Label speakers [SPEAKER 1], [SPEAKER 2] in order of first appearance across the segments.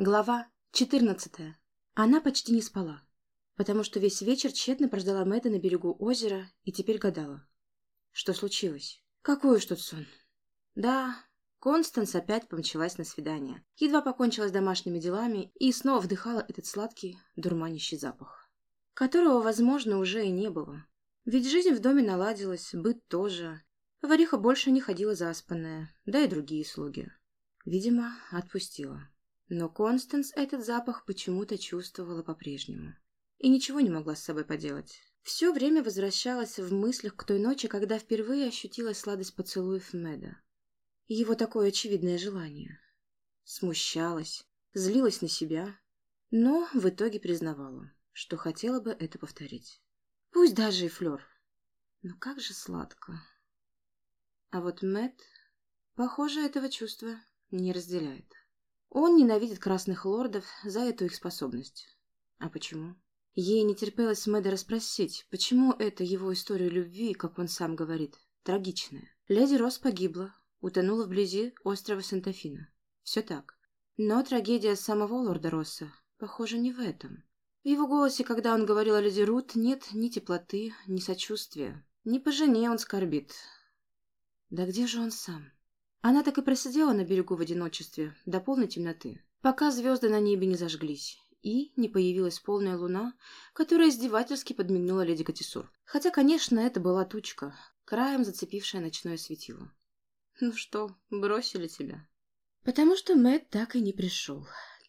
[SPEAKER 1] Глава 14. Она почти не спала, потому что весь вечер тщетно прождала Мэтта на берегу озера и теперь гадала. Что случилось? Какой уж тут сон? Да, Констанс опять помчалась на свидание. Едва покончила с домашними делами и снова вдыхала этот сладкий, дурманящий запах, которого, возможно, уже и не было. Ведь жизнь в доме наладилась, быт тоже. Повариха больше не ходила заспанная, да и другие слуги. Видимо, отпустила. Но Констанс этот запах почему-то чувствовала по-прежнему. И ничего не могла с собой поделать. Все время возвращалась в мыслях к той ночи, когда впервые ощутила сладость поцелуев Меда. Его такое очевидное желание. Смущалась, злилась на себя, но в итоге признавала, что хотела бы это повторить. Пусть даже и Флёр. Но как же сладко. А вот Мэт, похоже, этого чувства не разделяет. Он ненавидит красных лордов за эту их способность. А почему? Ей не терпелось Мэда расспросить, почему это его история любви, как он сам говорит, трагичная. Леди Рос погибла, утонула вблизи острова Сантафина. Все так. Но трагедия самого лорда Росса, похоже, не в этом. В его голосе, когда он говорил о леди Рут, нет ни теплоты, ни сочувствия. Не по жене он скорбит. Да где же он сам? Она так и просидела на берегу в одиночестве, до полной темноты, пока звезды на небе не зажглись, и не появилась полная луна, которая издевательски подмигнула леди Катисур. Хотя, конечно, это была тучка, краем зацепившая ночное светило. «Ну что, бросили тебя?» Потому что Мэтт так и не пришел.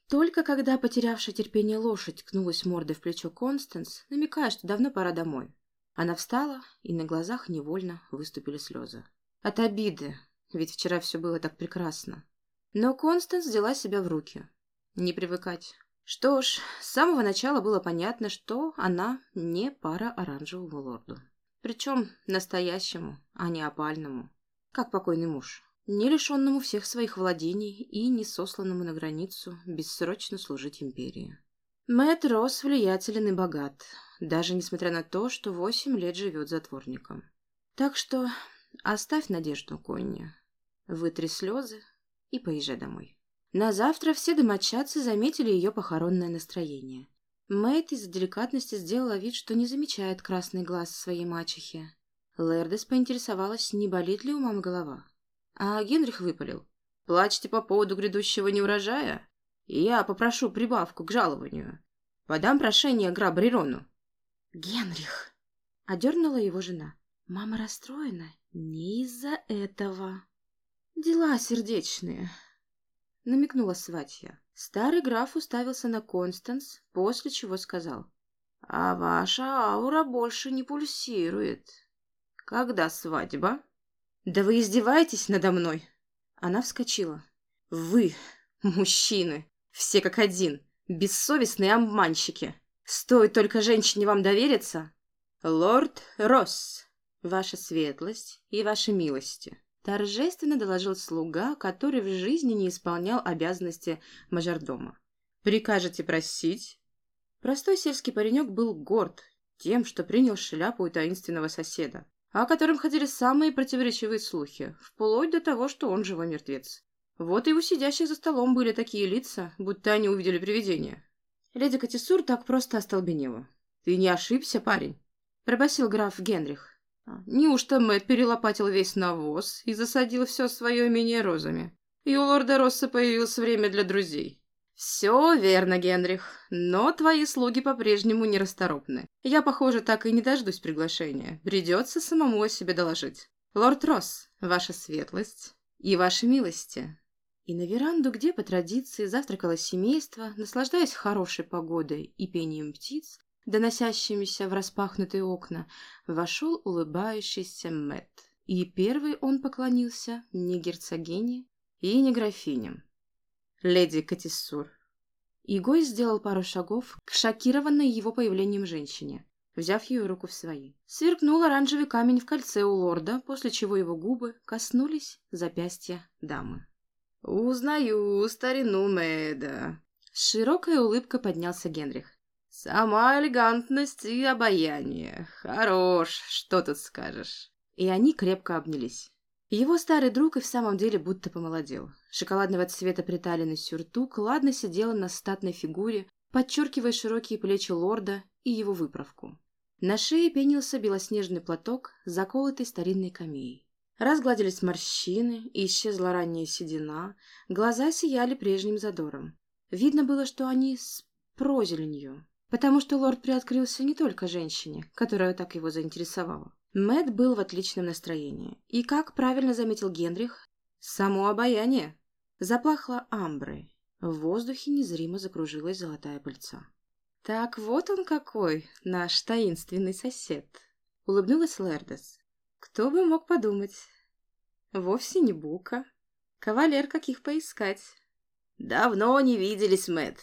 [SPEAKER 1] Только когда потерявшая терпение лошадь ткнулась мордой в плечо Констанс, намекая, что давно пора домой. Она встала, и на глазах невольно выступили слезы. От обиды, ведь вчера все было так прекрасно. Но Констанс взяла себя в руки. Не привыкать. Что ж, с самого начала было понятно, что она не пара оранжевому лорду. Причем настоящему, а не опальному. Как покойный муж. Не лишенному всех своих владений и не сосланному на границу бессрочно служить империи. Мэтт Росс влиятелен и богат, даже несмотря на то, что восемь лет живет затворником. Так что оставь надежду, Конни. Вытри слезы и поезжай домой. На завтра все домочадцы заметили ее похоронное настроение. Мэйд из-за деликатности сделала вид, что не замечает красный глаз своей мачехи. Лердес поинтересовалась, не болит ли у мамы голова. А Генрих выпалил. «Плачете по поводу грядущего неурожая? Я попрошу прибавку к жалованию. Подам прошение граб Рирону». «Генрих!» — одернула его жена. «Мама расстроена не из-за этого». «Дела сердечные», — намекнула сватья. Старый граф уставился на Констанс, после чего сказал. «А ваша аура больше не пульсирует. Когда свадьба?» «Да вы издеваетесь надо мной?» Она вскочила. «Вы, мужчины, все как один, бессовестные обманщики. Стоит только женщине вам довериться?» «Лорд Росс, ваша светлость и ваши милости», торжественно доложил слуга, который в жизни не исполнял обязанности мажордома. «Прикажете просить?» Простой сельский паренек был горд тем, что принял шляпу у таинственного соседа, о котором ходили самые противоречивые слухи, вплоть до того, что он живой мертвец. Вот и у сидящих за столом были такие лица, будто они увидели привидение. Леди Катисур так просто остолбенела. «Ты не ошибся, парень?» – пробасил граф Генрих. Неужто Мэтт перелопатил весь навоз и засадил все свое имение розами? И у лорда Росса появилось время для друзей. «Все верно, Генрих, но твои слуги по-прежнему нерасторопны. Я, похоже, так и не дождусь приглашения. Придется самому о себе доложить. Лорд Росс, ваша светлость и ваши милости». И на веранду, где по традиции завтракало семейство, наслаждаясь хорошей погодой и пением птиц, доносящимися в распахнутые окна, вошел улыбающийся Мэтт. И первый он поклонился не герцогине и не графиням. «Леди Катиссур». Игой сделал пару шагов к шокированной его появлением женщине, взяв ее руку в свои. Сверкнул оранжевый камень в кольце у лорда, после чего его губы коснулись запястья дамы. «Узнаю старину Мэда». С широкой улыбкой поднялся Генрих. «Сама элегантность и обаяние. Хорош, что тут скажешь?» И они крепко обнялись. Его старый друг и в самом деле будто помолодел. Шоколадного цвета приталенный сюртук ладно сидела на статной фигуре, подчеркивая широкие плечи лорда и его выправку. На шее пенился белоснежный платок, заколотый старинной камеей. Разгладились морщины, исчезла ранняя седина, глаза сияли прежним задором. Видно было, что они с прозеленью, потому что лорд приоткрылся не только женщине, которая так его заинтересовала. Мэт был в отличном настроении, и, как правильно заметил Генрих, само обаяние. Заплахло амброй, в воздухе незримо закружилась золотая пыльца. «Так вот он какой, наш таинственный сосед!» — улыбнулась Лердес. «Кто бы мог подумать? Вовсе не Бука. Кавалер, каких поискать?»
[SPEAKER 2] «Давно не виделись, Мэт,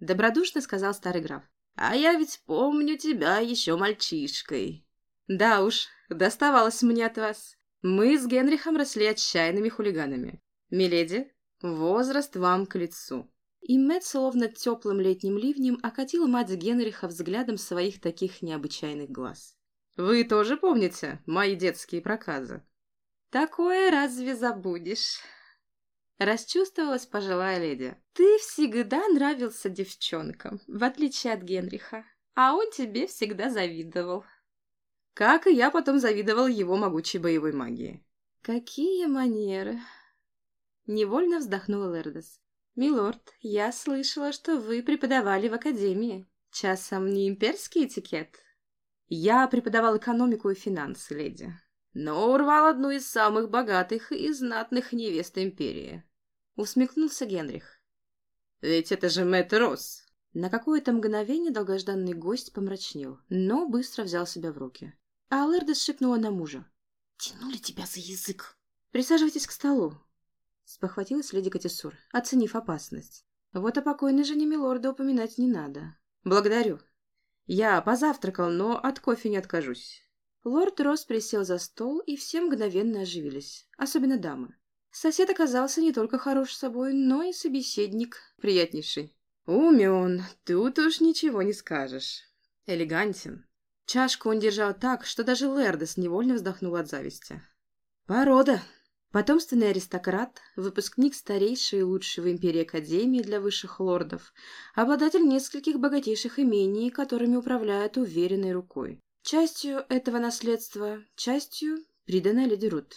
[SPEAKER 2] добродушно сказал старый граф. «А я ведь помню тебя еще мальчишкой».
[SPEAKER 1] «Да уж, доставалось мне от вас. Мы с Генрихом росли отчаянными хулиганами. Миледи, возраст вам к лицу». И Мэтт, словно теплым летним ливнем, окатил мать Генриха взглядом своих таких необычайных глаз. «Вы тоже помните мои детские проказы?» «Такое разве забудешь?» Расчувствовалась пожилая леди. «Ты всегда нравился девчонкам, в отличие от Генриха, а он тебе всегда завидовал». Как и я потом завидовал его могучей боевой магии. «Какие манеры!» Невольно вздохнула Лердес. «Милорд, я слышала, что вы преподавали в академии. Часом не имперский этикет?» «Я преподавал экономику и финансы, леди»,
[SPEAKER 2] но урвал одну из самых богатых и знатных невест империи.
[SPEAKER 1] Усмехнулся Генрих.
[SPEAKER 2] Ведь это же Мэтт Росс.
[SPEAKER 1] На какое-то мгновение долгожданный гость помрачнел, но быстро взял себя в руки. А Лердес шепнула на мужа.
[SPEAKER 2] «Тянули тебя за язык!»
[SPEAKER 1] «Присаживайтесь к столу!» Спохватилась леди Катисур, оценив опасность. «Вот о покойной жене милорда упоминать не надо. Благодарю. Я позавтракал, но от кофе не откажусь. Лорд Росс присел за стол, и все мгновенно оживились, особенно дамы. Сосед оказался не только хорош собой, но и собеседник приятнейший. Умен, тут уж ничего не скажешь. Элегантен. Чашку он держал так, что даже Лердес невольно вздохнул от зависти. Порода. Потомственный аристократ, выпускник старейшей и лучшей в империи Академии для высших лордов, обладатель нескольких богатейших имений, которыми управляет уверенной рукой. Частью этого наследства, частью приданная леди Рут,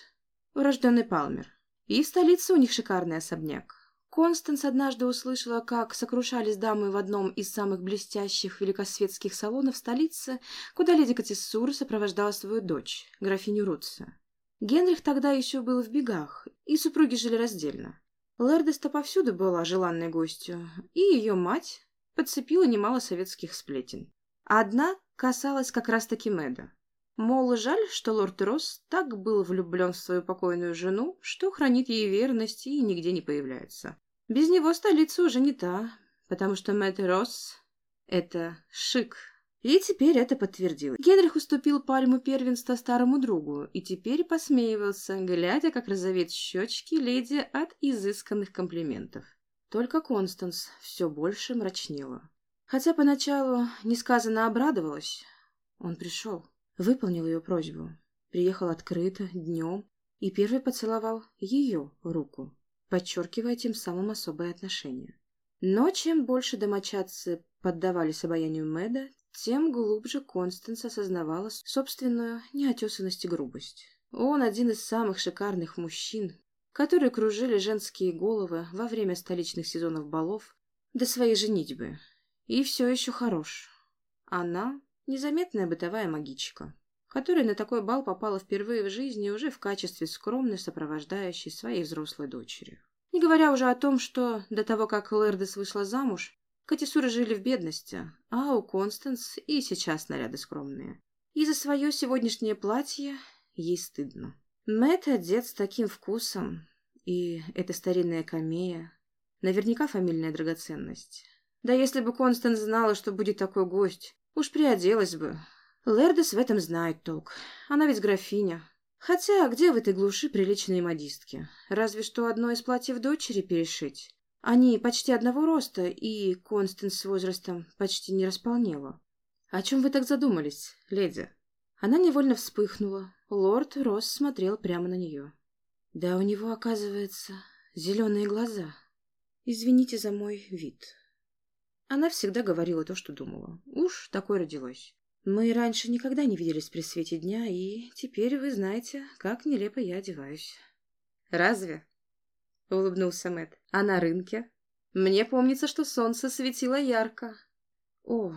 [SPEAKER 1] урожденный Палмер. И в столице у них шикарный особняк. Констанс однажды услышала, как сокрушались дамы в одном из самых блестящих великосветских салонов столицы, куда леди Катиссур сопровождала свою дочь, графиню Рутса. Генрих тогда еще был в бегах, и супруги жили раздельно. Лердеста повсюду была желанной гостью, и ее мать подцепила немало советских сплетен. Одна касалась как раз-таки Мэда. Мол, жаль, что лорд Росс так был влюблен в свою покойную жену, что хранит ей верность и нигде не появляется. Без него столица уже не та, потому что Мэтт Росс — это шик. И теперь это подтвердилось. Генрих уступил пальму первенства старому другу и теперь посмеивался, глядя, как розовеют щечки леди от изысканных комплиментов. Только Констанс все больше мрачнела. Хотя поначалу несказанно обрадовалась, он пришел, выполнил ее просьбу, приехал открыто, днем, и первый поцеловал ее руку, подчеркивая тем самым особое отношение. Но чем больше домочадцы поддавались обаянию Мэда, тем глубже Констанс осознавала собственную неотесанность и грубость. Он один из самых шикарных мужчин, которые кружили женские головы во время столичных сезонов балов до своей женитьбы, и все еще хорош. Она — незаметная бытовая магичка, которая на такой бал попала впервые в жизни уже в качестве скромной сопровождающей своей взрослой дочери. Не говоря уже о том, что до того, как Лердес вышла замуж, Катисуры жили в бедности, а у Констанс и сейчас наряды скромные. И за свое сегодняшнее платье ей стыдно. Мэтт одет с таким вкусом, и эта старинная камея, наверняка фамильная драгоценность. Да если бы Констанс знала, что будет такой гость, уж приоделась бы. Лердес в этом знает толк. Она ведь графиня. Хотя, где в этой глуши приличные модистки? Разве что одно из платьев дочери перешить. Они почти одного роста, и Констанс с возрастом почти не располнела. «О чем вы так задумались, леди?» Она невольно вспыхнула. Лорд Росс смотрел прямо на нее. Да у него, оказывается, зеленые глаза. Извините за мой вид. Она всегда говорила то, что думала. Уж такой родилась. Мы раньше никогда не виделись при свете дня, и теперь вы знаете, как нелепо я одеваюсь.
[SPEAKER 2] Разве? Улыбнулся Мэт. А на рынке? Мне помнится, что солнце светило ярко.
[SPEAKER 1] О,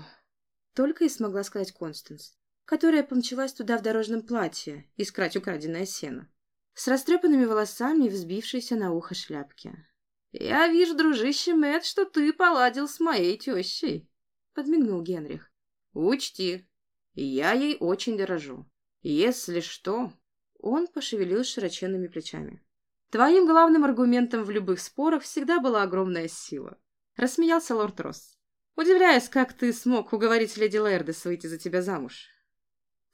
[SPEAKER 1] только и смогла сказать Констанс, которая помчалась туда в дорожном платье искать украденное сено, с растрепанными волосами и взбившейся на ухо шляпки.
[SPEAKER 2] «Я вижу, дружище Мэтт, что ты поладил с моей тещей», — подмигнул Генрих. «Учти, я ей очень дорожу. Если что...»
[SPEAKER 1] Он пошевелил широченными плечами.
[SPEAKER 2] «Твоим главным аргументом в любых спорах всегда была огромная сила», — рассмеялся лорд Росс. «Удивляюсь, как ты смог уговорить леди Лэрдес выйти за тебя замуж».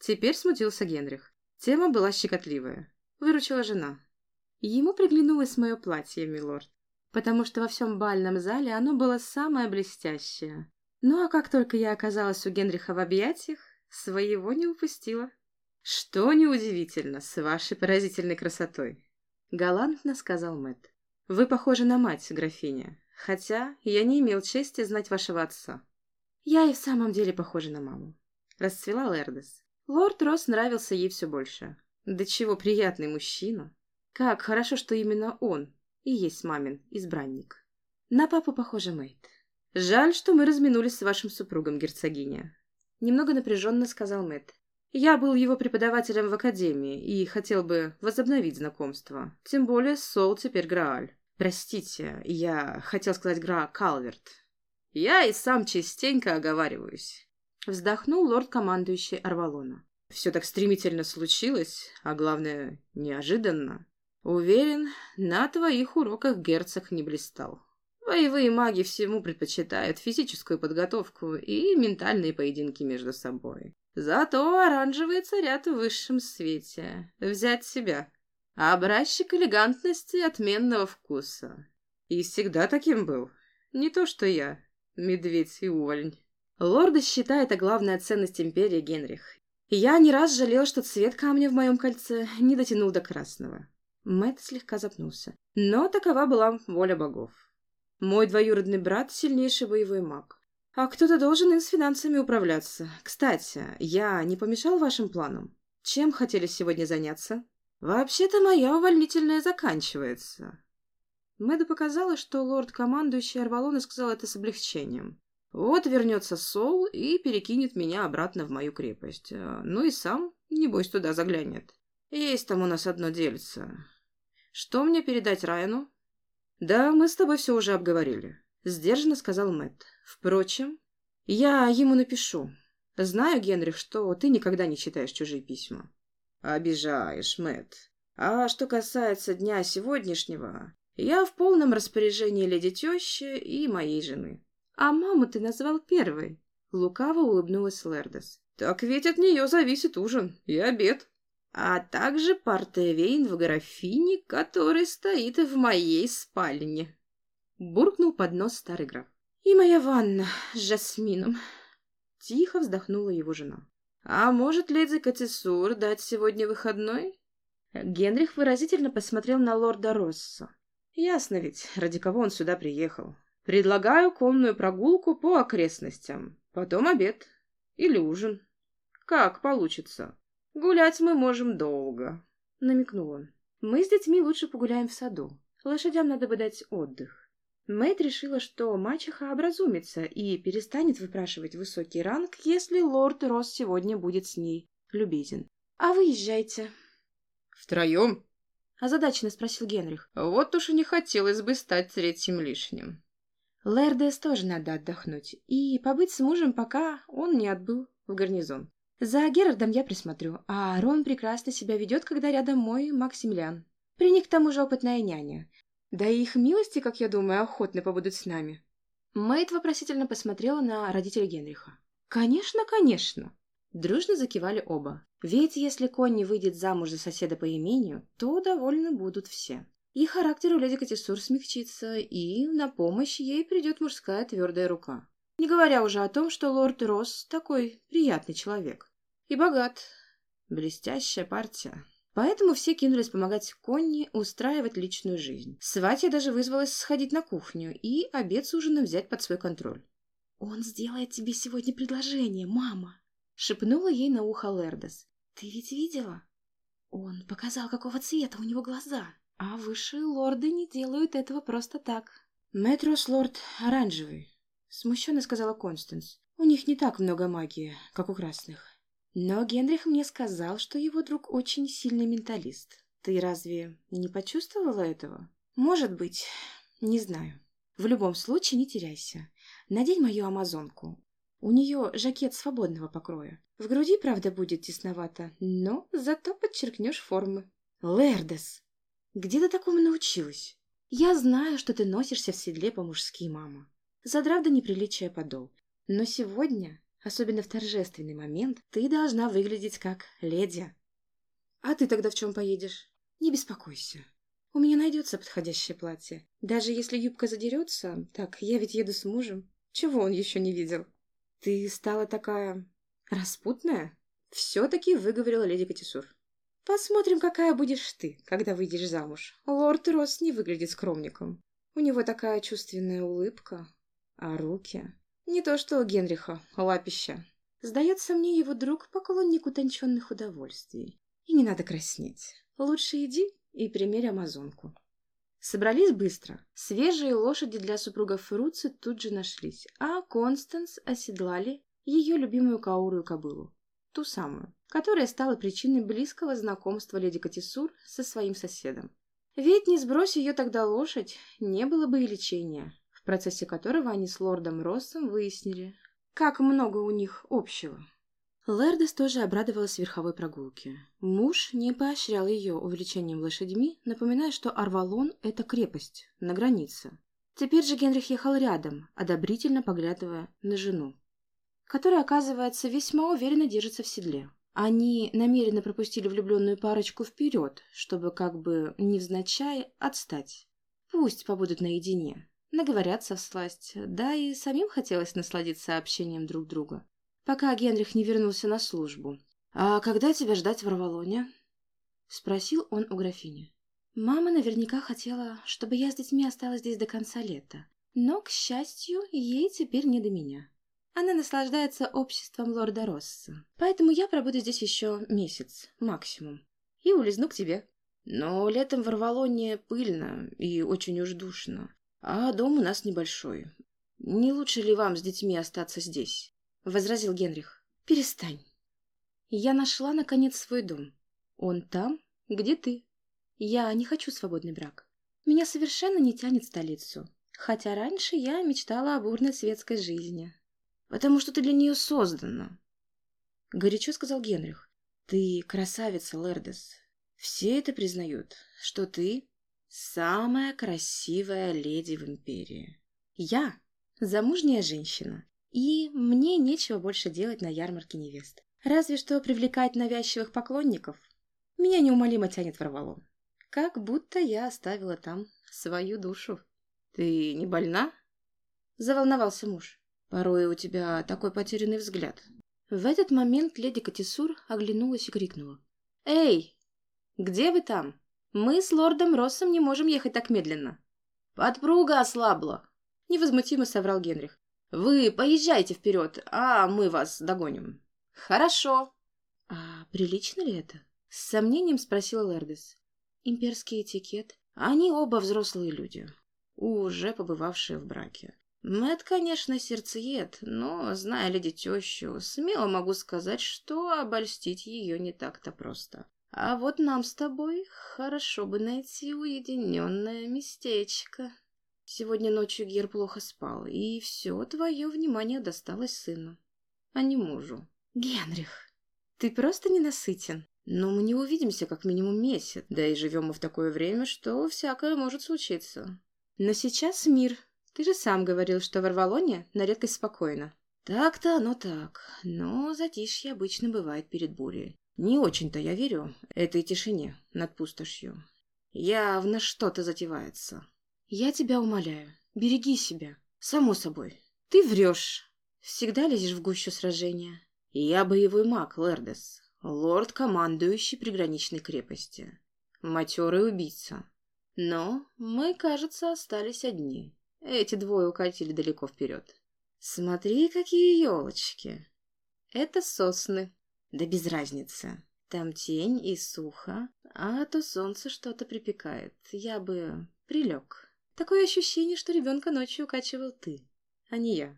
[SPEAKER 2] Теперь смутился Генрих. Тема была щекотливая. Выручила жена. Ему приглянулось мое платье, милорд потому что во всем бальном зале оно было самое блестящее. Ну а как только я оказалась у Генриха в объятиях, своего не упустила. Что неудивительно с вашей поразительной красотой, галантно сказал Мэтт. Вы похожи на мать, графиня, хотя я не имел чести знать вашего отца. Я и в самом деле похожа на маму. Расцвела Лердес. Лорд Росс нравился ей все больше. Да чего приятный мужчина. Как хорошо, что именно он, и есть мамин избранник. На папу похоже Мэйд. Жаль, что мы разминулись с вашим супругом, герцогиня. Немного напряженно сказал Мэтт. Я был его преподавателем в академии и хотел бы возобновить знакомство. Тем более Сол теперь Грааль. Простите, я хотел сказать Гра Калверт. Я и сам частенько оговариваюсь. Вздохнул лорд-командующий Арвалона. Все так стремительно случилось, а главное, неожиданно. Уверен, на твоих уроках герцог не блистал. Боевые маги всему предпочитают физическую подготовку и ментальные поединки между собой. Зато оранжевые царят в высшем свете. Взять себя. Образчик элегантности и отменного вкуса. И всегда таким был. Не то что я, медведь и увольнь. Лорда считает, а главная ценность империи Генрих. Я не раз жалел, что цвет камня в моем кольце не дотянул до красного. Мэтт слегка запнулся. Но такова была воля богов. Мой двоюродный брат — сильнейший боевой маг. А кто-то должен им с финансами управляться. Кстати, я не помешал вашим планам? Чем хотели сегодня заняться? Вообще-то моя увольнительная заканчивается. Мэду показалось, что лорд-командующий Арвалона сказал это с облегчением. Вот вернется Сол и перекинет меня обратно в мою крепость. Ну и сам, небось, туда заглянет. Есть там у нас одно дельце. Что мне передать Райану? Да, мы с тобой все уже обговорили, сдержанно сказал Мэтт. Впрочем, я ему напишу. Знаю, Генрих, что ты никогда не читаешь чужие письма. Обижаешь, Мэтт. А что касается дня сегодняшнего, я в полном распоряжении леди тещи и моей жены. А маму ты назвал первой. Лукаво улыбнулась Лердес. Так ведь от нее зависит ужин и обед а также портвейн в графине, который стоит в моей спальне. Буркнул под нос старый граф. И моя ванна с жасмином. Тихо вздохнула его жена. А может, леди Катисур дать сегодня выходной? Генрих выразительно посмотрел на лорда Росса. Ясно ведь, ради кого он сюда приехал. Предлагаю конную прогулку по окрестностям, потом обед или ужин. Как получится. «Гулять мы можем долго», — намекнул он. «Мы с детьми лучше погуляем в саду. Лошадям надо бы дать отдых». Мэйд решила, что мачеха образумится и перестанет выпрашивать высокий ранг, если лорд Росс сегодня будет с ней любезен. «А вы езжайте». «Втроем?» — озадаченно спросил Генрих. «Вот уж и не хотелось бы стать третьим лишним». Лэрдес тоже надо отдохнуть и побыть с мужем, пока он не отбыл в гарнизон. За Герардом я присмотрю, а Рон прекрасно себя ведет, когда рядом мой Максимилиан. При них к тому же опытная няня. Да и их милости, как я думаю, охотно побудут с нами. Мэйд вопросительно посмотрела на родителей Генриха. «Конечно, конечно!» Дружно закивали оба. Ведь если Конни выйдет замуж за соседа по имению, то довольны будут все. И характер у леди Катисур смягчится, и на помощь ей придет мужская твердая рука. Не говоря уже о том, что лорд Росс такой приятный человек. И богат. Блестящая партия.
[SPEAKER 1] Поэтому все кинулись помогать Конни устраивать личную жизнь. Сватья даже вызвалась сходить на кухню и обед с ужином взять под свой контроль. «Он сделает тебе сегодня предложение, мама!» — шепнула ей на ухо Лердес. «Ты ведь видела? Он показал, какого цвета у него глаза, а высшие лорды не делают этого просто так». «Мэтрос лорд оранжевый», — смущенно сказала Констанс. «У них не так много магии, как у красных». Но Генрих мне сказал, что его друг очень сильный менталист. Ты разве не почувствовала этого? Может быть, не знаю. В любом случае не теряйся. Надень мою амазонку. У нее жакет свободного покроя. В груди, правда, будет тесновато, но зато подчеркнешь формы. Лердес, где ты такому научилась? Я знаю, что ты носишься в седле по-мужски, мама. Задрав до неприличия подол. Но сегодня Особенно в торжественный момент ты должна выглядеть как леди. А ты тогда в чем поедешь? Не беспокойся. У меня найдется подходящее платье. Даже если юбка задерется, так я ведь еду с мужем. Чего он еще не видел? Ты стала такая... распутная? Все-таки выговорила леди Катисур. Посмотрим, какая будешь ты, когда выйдешь замуж. Лорд Росс не выглядит скромником. У него такая чувственная улыбка, а руки... Не то что у Генриха, лапища. Сдается мне его друг поклонник утонченных удовольствий. И не надо краснеть. Лучше иди и примерь амазонку. Собрались быстро. Свежие лошади для супругов Фруци тут же нашлись, а Констанс оседлали ее любимую каурую кобылу. Ту самую, которая стала причиной близкого знакомства леди Катисур со своим соседом. Ведь не сбрось ее тогда лошадь, не было бы и лечения процессе которого они с лордом Россом выяснили, как много у них общего. Лердес тоже обрадовалась верховой прогулке. Муж не поощрял ее увлечением лошадьми, напоминая, что Арвалон — это крепость, на границе. Теперь же Генрих ехал рядом, одобрительно поглядывая на жену, которая, оказывается, весьма уверенно держится в седле. Они намеренно пропустили влюбленную парочку вперед, чтобы как бы невзначай отстать. Пусть побудут наедине наговорятся всласть, да и самим хотелось насладиться общением друг друга, пока Генрих не вернулся на службу. «А когда тебя ждать в Равалоне?» — спросил он у графини. «Мама наверняка хотела, чтобы я с детьми осталась здесь до конца лета, но, к счастью, ей теперь не до меня. Она наслаждается обществом лорда Росса, поэтому я пробуду здесь еще месяц, максимум, и улизну к тебе». «Но летом в Равалоне пыльно и очень уж душно. А дом у нас небольшой. Не лучше ли вам с детьми остаться здесь? Возразил Генрих. Перестань. Я нашла, наконец, свой дом. Он там, где ты. Я не хочу свободный брак. Меня совершенно не тянет в столицу. Хотя раньше я мечтала о бурной светской жизни. Потому что ты для нее создана. Горячо сказал Генрих. Ты красавица, Лердес. Все это признают, что ты Самая красивая леди в империи. Я замужняя женщина, и мне нечего больше делать на ярмарке невест. Разве что привлекать навязчивых поклонников. Меня неумолимо тянет в Равалон. Как будто я оставила там свою душу. «Ты не больна?» Заволновался муж. «Порой у тебя такой потерянный взгляд». В этот момент леди Катисур оглянулась и крикнула. «Эй, где вы там?» Мы с лордом Россом не можем ехать так медленно. Подпруга ослабла, невозмутимо соврал Генрих. Вы поезжайте вперед, а мы вас догоним. Хорошо. А прилично ли это? С сомнением спросила Лердес. Имперский этикет. Они оба взрослые люди, уже побывавшие в браке. Мэт, конечно, сердцеед, но, зная леди тещу, смело могу сказать, что обольстить ее не так-то просто. А вот нам с тобой хорошо бы найти уединенное местечко. Сегодня ночью Гер плохо спал, и все твое внимание досталось сыну, а не мужу. Генрих, ты просто ненасытен. Но мы не увидимся как минимум месяц, да и живем мы в такое время, что всякое может случиться. Но сейчас мир. Ты же сам говорил, что в Арвалоне на редкость спокойно. Так-то оно так, но затишье обычно бывает перед бурей. Не очень-то я верю этой тишине над пустошью. Явно что-то затевается. Я тебя умоляю, береги себя. Само собой. Ты врешь. Всегда лезешь в гущу сражения. Я боевой маг, Лердес. Лорд-командующий приграничной крепости. Матерый убийца. Но мы, кажется, остались одни. Эти двое укатили далеко вперед. Смотри, какие елочки. Это сосны. Да без разницы. Там тень и сухо, а то солнце что-то припекает. Я бы прилег. Такое ощущение, что ребенка ночью укачивал ты, а не я.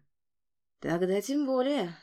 [SPEAKER 1] Тогда тем более.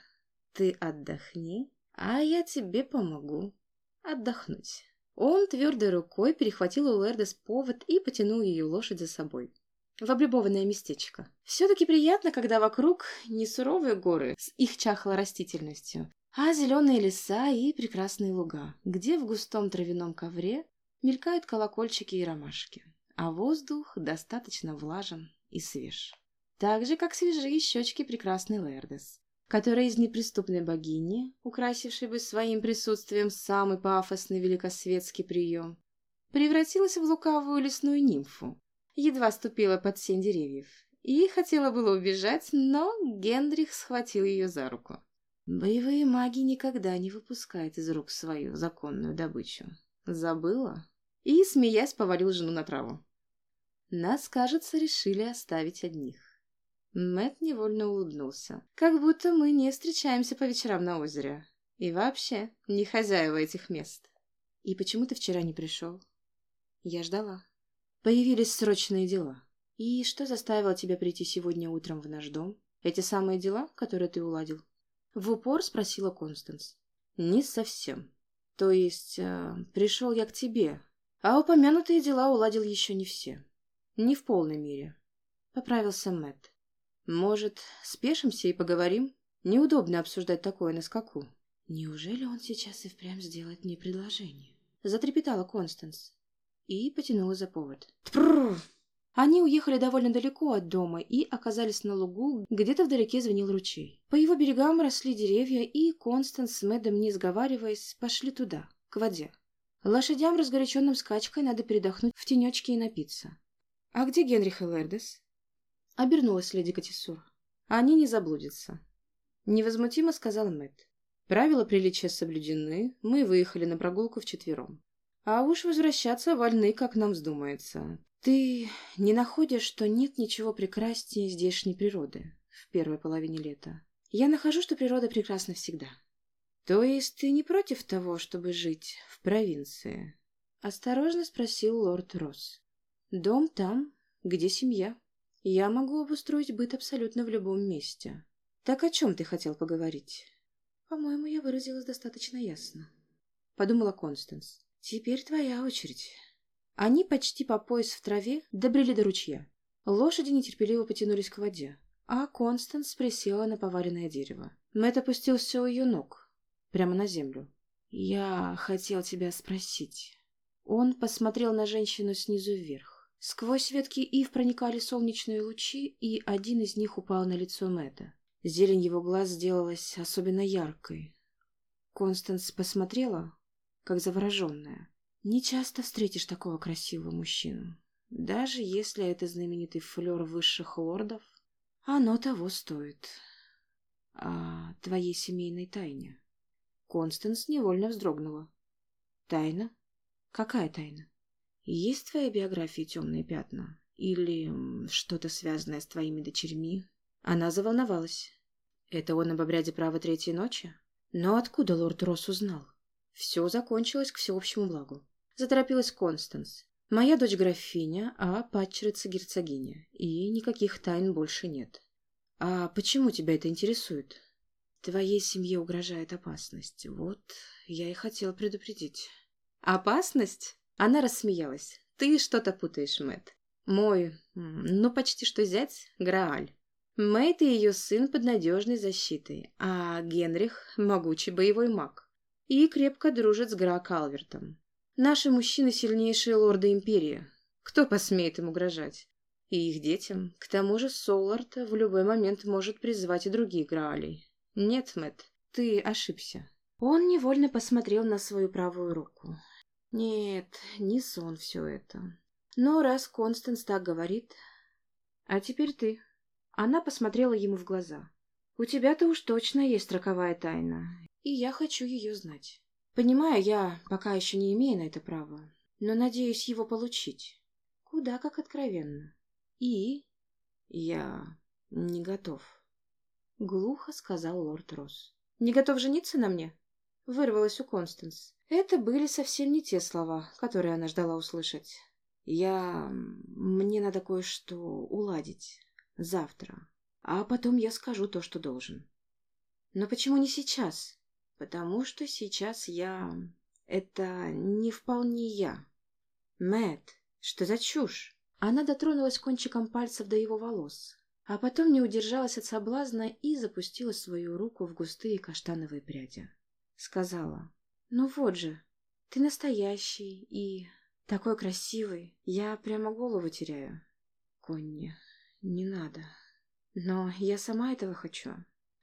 [SPEAKER 1] Ты отдохни, а я тебе помогу отдохнуть. Он твердой рукой перехватил у Лердес повод и потянул ее лошадь за собой. В облюбованное местечко. Все-таки приятно, когда вокруг не суровые горы с их чахлой растительностью, а зеленые леса и прекрасные луга, где в густом травяном ковре мелькают колокольчики и ромашки, а воздух достаточно влажен и свеж. Так же, как свежие щечки прекрасной Лердес, которая из неприступной богини, украсившей бы своим присутствием самый пафосный великосветский прием, превратилась в лукавую лесную нимфу, едва ступила под сень деревьев, и хотела было убежать, но Генрих схватил ее за руку. Боевые маги никогда не выпускают из рук свою законную добычу. Забыла? И, смеясь, повалил жену на траву. Нас, кажется, решили оставить одних. Мэт невольно улыбнулся. Как будто мы не встречаемся по вечерам на озере. И вообще, не хозяева этих мест. И почему ты вчера не пришел? Я ждала. Появились срочные дела. И что заставило тебя прийти сегодня утром в наш дом? Эти самые дела, которые ты уладил? В упор спросила Констанс. Не совсем. То есть, э, пришел я к тебе, а упомянутые дела уладил еще не все. Не в полной мере. Поправился Мэтт. Может, спешимся и поговорим? Неудобно обсуждать такое на скаку. Неужели он сейчас и впрямь сделает мне предложение? Затрепетала Констанс и потянула за повод. Тпррр! Они уехали довольно далеко от дома и оказались на лугу, где-то вдалеке звенел ручей. По его берегам росли деревья, и Констанс с Мэдом, не сговариваясь, пошли туда, к воде. Лошадям, разгоряченным скачкой, надо передохнуть в тенечке и напиться. «А где Генрих и Лердес?» Обернулась леди Катисур. «Они не заблудятся», — невозмутимо сказал Мэтт. «Правила приличия соблюдены, мы выехали на прогулку вчетвером. А уж возвращаться вольны, как нам вздумается. Ты не находишь, что нет ничего прекраснее здешней природы в первой половине лета? Я нахожу, что природа прекрасна всегда. То есть ты не против того, чтобы жить в провинции? Осторожно спросил лорд Росс. Дом там, где семья. Я могу обустроить быт абсолютно в любом месте. Так о чем ты хотел поговорить? По-моему, я выразилась достаточно ясно. Подумала Констанс. Теперь твоя очередь. Они почти по пояс в траве добрели до ручья. Лошади нетерпеливо потянулись к воде, а Констанс присела на поваленное дерево. Мэтт опустился у ее ног, прямо на землю. «Я хотел тебя спросить». Он посмотрел на женщину снизу вверх. Сквозь ветки ив проникали солнечные лучи, и один из них упал на лицо Мэтта. Зелень его глаз сделалась особенно яркой. Констанс посмотрела, как завороженная. Не часто встретишь такого красивого мужчину. Даже если это знаменитый флер высших лордов, оно того стоит. А твоей семейной тайне? Констанс невольно вздрогнула. Тайна? Какая тайна? Есть в твоей биографии темные пятна? Или что-то связанное с твоими дочерьми? Она заволновалась. Это он об обряде права третьей ночи? Но откуда лорд Росс узнал? Все закончилось к всеобщему благу. Заторопилась Констанс. «Моя дочь графиня, а падчерица герцогиня, и никаких тайн больше нет. А почему тебя это интересует?» «Твоей семье угрожает опасность. Вот, я и хотела предупредить». «Опасность?» Она рассмеялась. «Ты что-то путаешь, Мэтт. Мой, ну почти что зять, Грааль. Мэйд и ее сын под надежной защитой, а Генрих — могучий боевой маг. И крепко дружит с Гра Калвертом. Наши мужчины сильнейшие лорды Империи. Кто посмеет им угрожать? И их детям. К тому же Соллард в любой момент может призвать и других Граалей. Нет, Мэтт, ты ошибся. Он невольно посмотрел на свою правую руку. Нет, не сон все это. Но раз Констанс так говорит... А теперь ты. Она посмотрела ему в глаза. У тебя-то уж точно есть роковая тайна, и я хочу ее знать. Понимаю, я пока еще не имею на это права, но надеюсь его получить. Куда как откровенно. И я не готов. Глухо сказал лорд Росс. Не готов жениться на мне? Вырвалась у Констанс. Это были совсем не те слова, которые она ждала услышать. Я... Мне надо кое-что уладить. Завтра. А потом я скажу то, что должен. Но почему не сейчас? Потому что сейчас я... Это не вполне я. Мэт, что за чушь? Она дотронулась кончиком пальцев до его волос, а потом не удержалась от соблазна и запустила свою руку в густые каштановые пряди. Сказала, «Ну вот же, ты настоящий и такой красивый, я прямо голову теряю». «Конни, не надо. Но я сама этого хочу.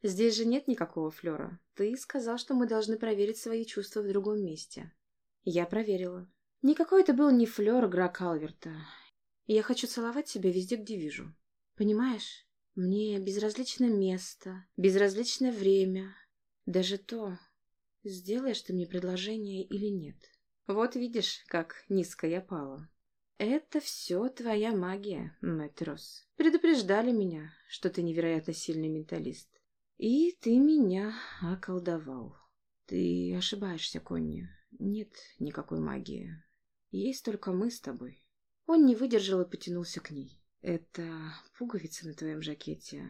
[SPEAKER 1] Здесь же нет никакого флера. Ты сказал, что мы должны проверить свои чувства в другом месте. Я проверила. Никакой это был не флер Гра Калверта. Я хочу целовать тебя везде, где вижу. Понимаешь? Мне безразлично место, безразлично время. Даже то, сделаешь ты мне предложение или нет. Вот видишь, как низко я пала. Это все твоя магия, Мэтрос. Предупреждали меня, что ты невероятно сильный менталист. И ты меня околдовал. Ты ошибаешься, Конни. Нет никакой магии. Есть только мы с тобой. Он не выдержал и потянулся к ней. Это пуговица на твоем жакете.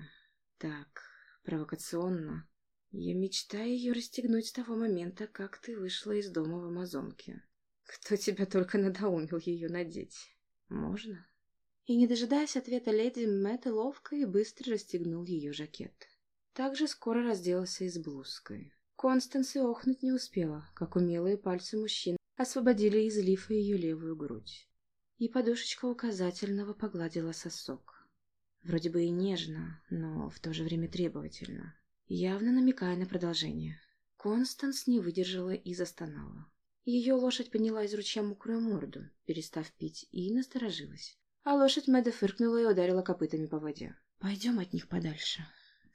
[SPEAKER 1] Так, провокационно. Я мечтаю ее расстегнуть с того момента, как ты вышла из дома в Амазонке. Кто тебя только надоумил ее надеть? Можно? И не дожидаясь ответа леди, Мэтт ловко и быстро расстегнул ее жакет. Также скоро разделался и с блузкой. Констанс и охнуть не успела, как умелые пальцы мужчин освободили из лифа ее левую грудь. И подушечка указательного погладила сосок. Вроде бы и нежно, но в то же время требовательно, явно намекая на продолжение. Констанс не выдержала и застонала. Ее лошадь подняла из ручья мокрую морду, перестав пить, и насторожилась. А лошадь Мэда фыркнула и ударила копытами по воде. «Пойдем от них подальше»,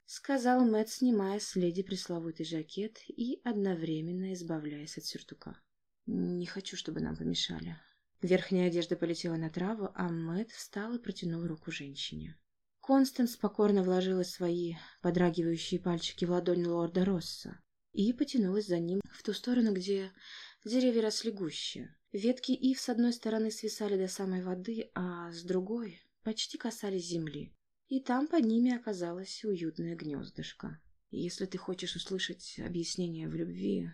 [SPEAKER 1] сказал Мэтт, снимая с леди пресловутый жакет и одновременно избавляясь от сюртука. «Не хочу, чтобы нам помешали». Верхняя одежда полетела на траву, а Мэтт встал и протянул руку женщине. Констанс покорно вложила свои подрагивающие пальчики в ладонь лорда Росса и потянулась за ним в ту сторону, где деревья росли гуще. Ветки ив с одной стороны свисали до самой воды, а с другой почти касались земли и там под ними оказалось уютное гнездышко. Если ты хочешь услышать объяснение в любви...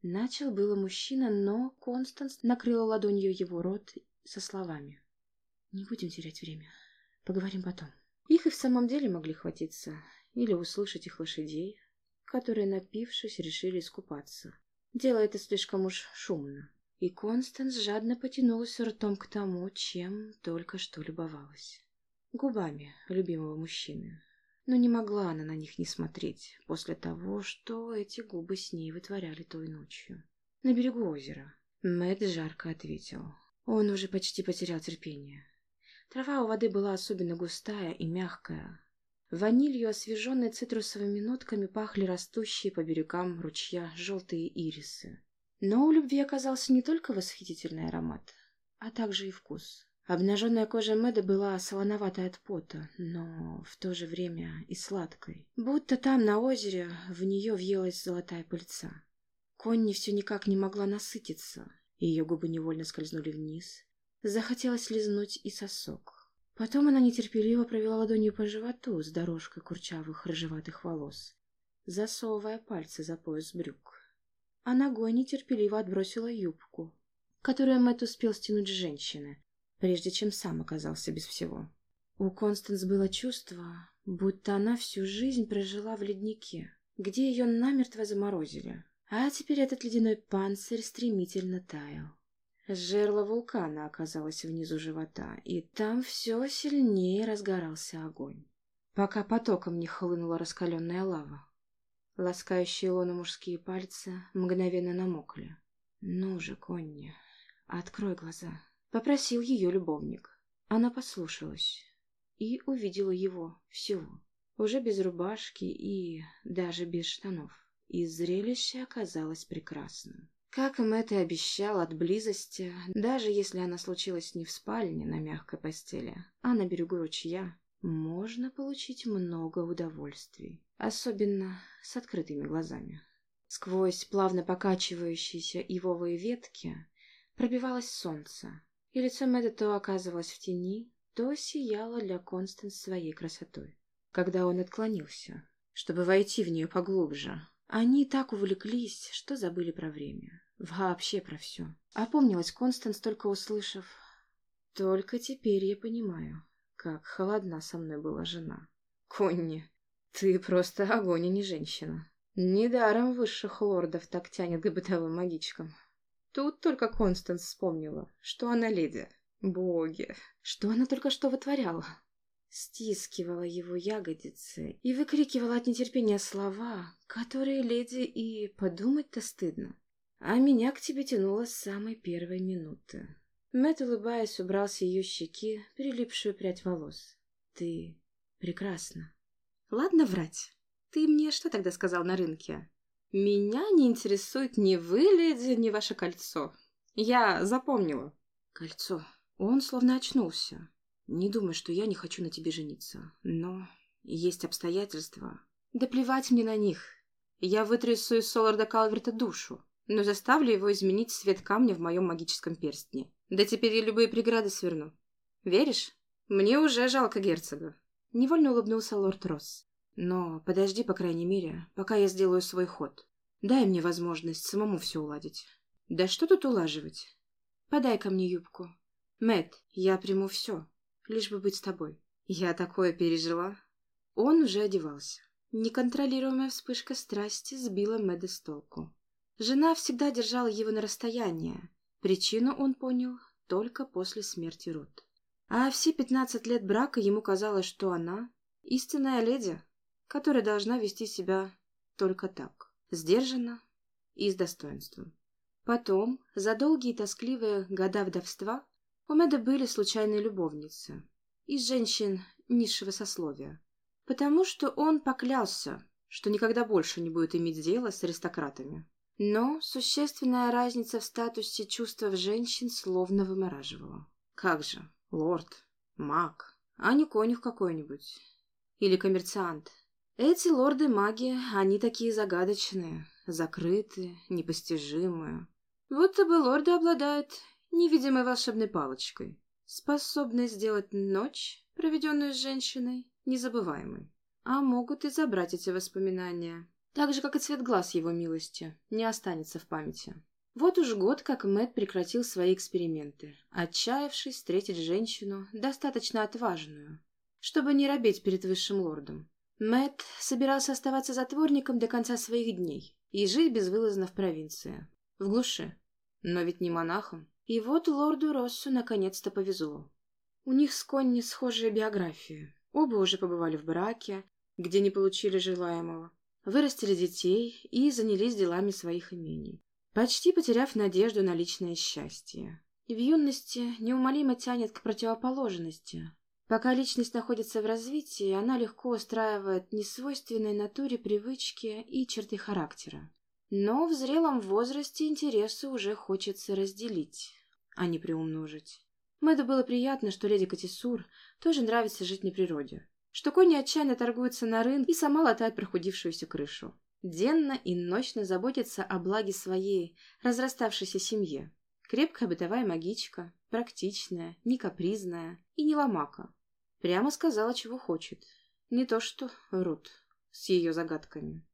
[SPEAKER 1] Начал было мужчина, но Констанс накрыла ладонью его рот со словами. «Не будем терять время. Поговорим потом». Их и в самом деле могли хватиться, или услышать их лошадей, которые, напившись, решили искупаться. Дело это слишком уж шумно. И Констанс жадно потянулась ртом к тому, чем только что любовалась губами любимого мужчины. Но не могла она на них не смотреть после того, что эти губы с ней вытворяли той ночью. На берегу озера. Мэтт жарко ответил. Он уже почти потерял терпение. Трава у воды была особенно густая и мягкая. Ванилью, освеженной цитрусовыми нотками, пахли растущие по берегам ручья желтые ирисы. Но у любви оказался не только восхитительный аромат, а также и вкус. Обнаженная кожа Мэда была солоноватой от пота, но в то же время и сладкой. Будто там, на озере, в нее въелась золотая пыльца. Конни все никак не могла насытиться, ее губы невольно скользнули вниз. Захотелось лизнуть и сосок. Потом она нетерпеливо провела ладонью по животу с дорожкой курчавых рыжеватых волос, засовывая пальцы за пояс брюк. А ногой нетерпеливо отбросила юбку, которую Мэтт успел стянуть с женщины, прежде чем сам оказался без всего. У Констанс было чувство, будто она всю жизнь прожила в леднике, где ее намертво заморозили. А теперь этот ледяной панцирь стремительно таял. Жерло вулкана оказалось внизу живота, и там все сильнее разгорался огонь, пока потоком не хлынула раскаленная лава. Ласкающие лоно мужские пальцы мгновенно намокли. «Ну же, Конни, открой глаза». Попросил ее любовник. Она послушалась и увидела его всего, уже без рубашки и даже без штанов. И зрелище оказалось прекрасным. Как им это обещал от близости, даже если она случилась не в спальне на мягкой постели, а на берегу ручья, можно получить много удовольствий, особенно с открытыми глазами. Сквозь плавно покачивающиеся ивовые ветки пробивалось солнце, и лицо Мэдда то оказывалось в тени, то сияло для Констанс своей красотой. Когда он отклонился, чтобы войти в нее поглубже, они так увлеклись, что забыли про время. Вообще про все. Опомнилась Констанс, только услышав. Только теперь я понимаю, как холодна со мной была жена. Конни, ты просто огонь, а не женщина. Недаром высших лордов так тянет к бытовым магичкам. Тут только Констанс вспомнила, что она леди. Боги, что она только что вытворяла стискивала его ягодицы и выкрикивала от нетерпения слова, которые леди и подумать-то стыдно. А меня к тебе тянуло с самой первой минуты. Мэтт, улыбаясь, убрал с ее щеки прилипшую прядь волос. Ты прекрасна. Ладно врать. Ты мне что тогда сказал на рынке? Меня не интересует ни вы, леди, ни ваше кольцо. Я запомнила. Кольцо. Он словно очнулся. Не думай, что я не хочу на тебе жениться. Но есть обстоятельства. Да плевать мне на них. Я вытрясу из Соларда Калверта душу, но заставлю его изменить цвет камня в моем магическом перстне. Да теперь я любые преграды сверну. Веришь? Мне уже жалко герцога. Невольно улыбнулся лорд Росс. Но подожди, по крайней мере, пока я сделаю свой ход. Дай мне возможность самому все уладить. Да что тут улаживать? подай ко мне юбку. Мэт, я приму все лишь бы быть с тобой. Я такое пережила. Он уже одевался. Неконтролируемая вспышка страсти сбила Мэда с толку. Жена всегда держала его на расстоянии. Причину он понял только после смерти Рут. А все пятнадцать лет брака ему казалось, что она — истинная леди, которая должна вести себя только так, сдержанно и с достоинством. Потом, за долгие тоскливые года вдовства, у Мэда были случайные любовницы из женщин низшего сословия, потому что он поклялся, что никогда больше не будет иметь дело с аристократами. Но существенная разница в статусе чувств женщин словно вымораживала. Как же, лорд, маг, а не конюх какой-нибудь. Или коммерциант. Эти лорды-маги, они такие загадочные, закрытые, непостижимые. Будто бы лорды обладают невидимой волшебной палочкой, способной сделать ночь, проведенную с женщиной, незабываемой. А могут и забрать эти воспоминания. Так же, как и цвет глаз его милости, не останется в памяти. Вот уж год, как Мэтт прекратил свои эксперименты, отчаявшись встретить женщину, достаточно отважную, чтобы не робеть перед высшим лордом. Мэтт собирался оставаться затворником до конца своих дней и жить безвылазно в провинции, в глуши. Но ведь не монахом. И вот лорду Россу наконец-то повезло. У них с Конни схожая биография. Оба уже побывали в браке, где не получили желаемого, вырастили детей и занялись делами своих имений, почти потеряв надежду на личное счастье. В юности неумолимо тянет к противоположности. Пока личность находится в развитии, она легко устраивает несвойственной натуре привычки и черты характера. Но в зрелом возрасте интересы уже хочется разделить а не приумножить. Мэду было приятно, что леди Катисур тоже нравится жить на природе, что Кони отчаянно торгуется на рынке и сама латает прохудившуюся крышу. Денно и ночно заботится о благе своей разраставшейся семье. Крепкая бытовая магичка, практичная, не капризная и не ломака. Прямо сказала, чего хочет. Не то что Рут с ее загадками.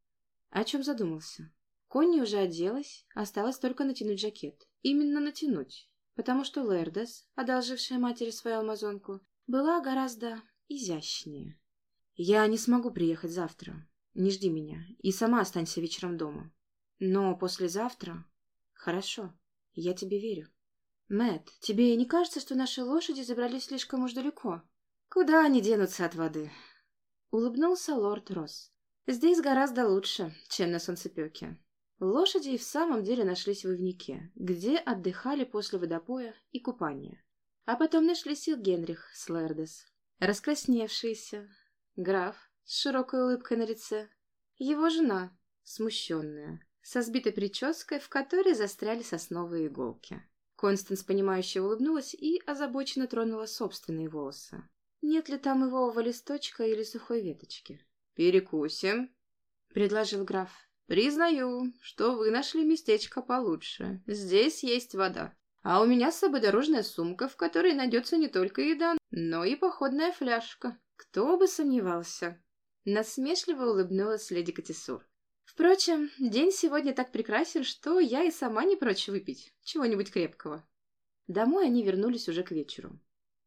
[SPEAKER 1] О чем задумался? Конни уже оделась, осталось только натянуть жакет. Именно натянуть потому что Лердес, одолжившая матери свою амазонку, была гораздо изящнее. «Я не смогу приехать завтра. Не жди меня. И сама останься вечером дома. Но послезавтра... Хорошо, я тебе верю. Мэт, тебе не кажется, что наши лошади забрались слишком уж далеко? Куда они денутся от воды?» Улыбнулся лорд Росс. «Здесь гораздо лучше, чем на солнцепеке. Лошади и в самом деле нашлись в Ивнике, где отдыхали после водопоя и купания. А потом нашли сил Генрих Слердес, раскрасневшийся, граф с широкой улыбкой на лице, его жена, смущенная, со сбитой прической, в которой застряли сосновые иголки. Констанс, понимающе улыбнулась и озабоченно тронула собственные волосы. Нет ли там ивового листочка или сухой веточки?
[SPEAKER 2] «Перекусим», —
[SPEAKER 1] предложил граф.
[SPEAKER 2] «Признаю, что вы нашли местечко получше. Здесь есть вода. А у меня с собой дорожная сумка, в которой найдется не только еда, но и походная фляжка.
[SPEAKER 1] Кто бы сомневался?» Насмешливо улыбнулась леди Катисур. Впрочем, день сегодня так прекрасен, что я и сама не прочь выпить чего-нибудь крепкого. Домой они вернулись уже к вечеру.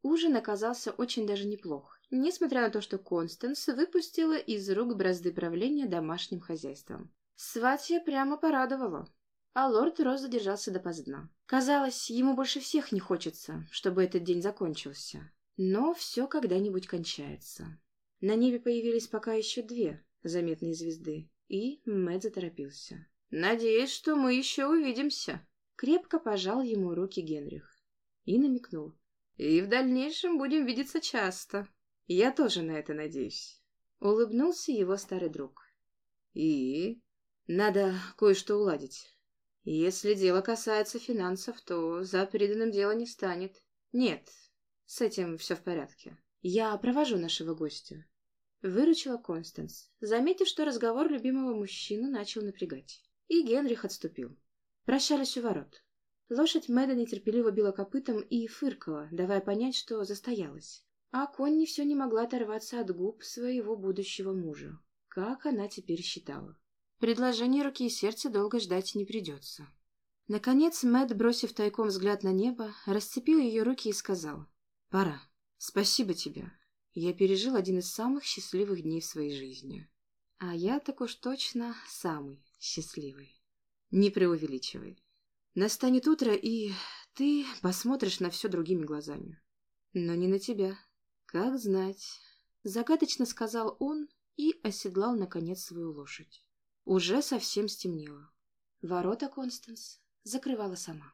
[SPEAKER 1] Ужин оказался очень даже неплох, несмотря на то, что Констанс выпустила из рук бразды правления домашним хозяйством. Сватья прямо порадовала. А лорд Роз задержался допоздна. Казалось, ему больше всех не хочется, чтобы этот день закончился. Но все когда-нибудь кончается. На небе появились пока еще две заметные звезды, и Мэтт заторопился.
[SPEAKER 2] «Надеюсь, что мы еще увидимся», —
[SPEAKER 1] крепко пожал ему руки Генрих и намекнул.
[SPEAKER 2] «И в дальнейшем будем видеться часто. Я тоже на это надеюсь», — улыбнулся его старый друг. «И? Надо кое-что уладить. Если дело касается финансов, то за переданным дело не станет. Нет, с этим все в порядке.
[SPEAKER 1] Я провожу нашего гостя. Выручила Констанс, заметив, что разговор любимого мужчины начал напрягать. И Генрих отступил. Прощались у ворот. Лошадь Мэда нетерпеливо била копытом и фыркала, давая понять, что застоялась. А Конни все не могла оторваться от губ своего будущего мужа, как она теперь считала. Предложение руки и сердца долго ждать не придется. Наконец Мэд, бросив тайком взгляд на небо, расцепил ее руки и сказал «Пора. Спасибо тебе. Я пережил один из самых счастливых дней в своей жизни. А я так уж точно самый счастливый. Не преувеличивай. Настанет утро, и ты посмотришь на все другими глазами. Но не на тебя. Как знать. Загадочно сказал он и оседлал, наконец, свою лошадь. Уже совсем стемнело. Ворота Констанс закрывала сама.